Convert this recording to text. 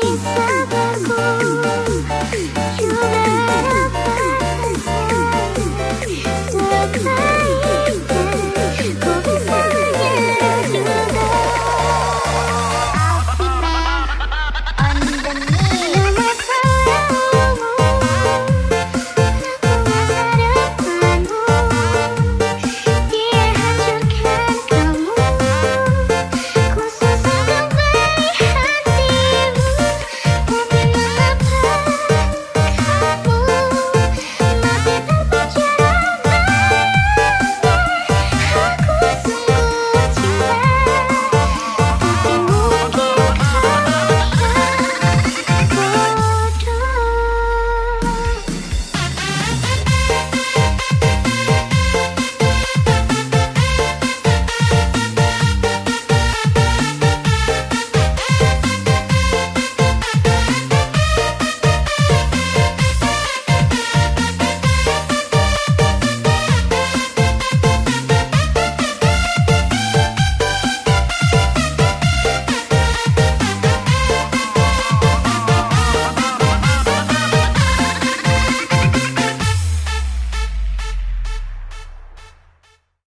Peace,